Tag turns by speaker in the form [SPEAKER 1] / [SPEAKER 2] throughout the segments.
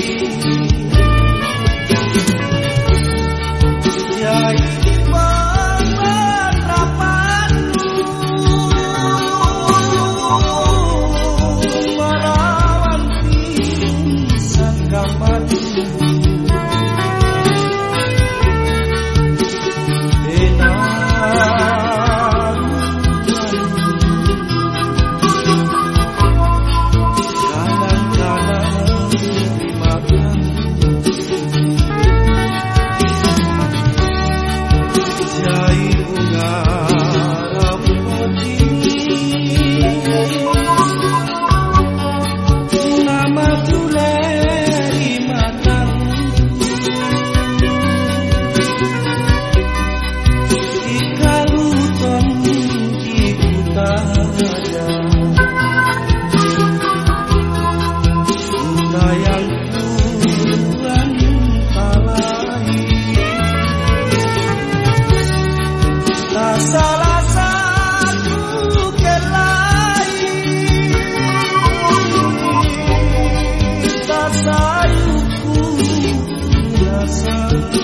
[SPEAKER 1] Thank you. sun.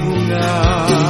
[SPEAKER 1] now.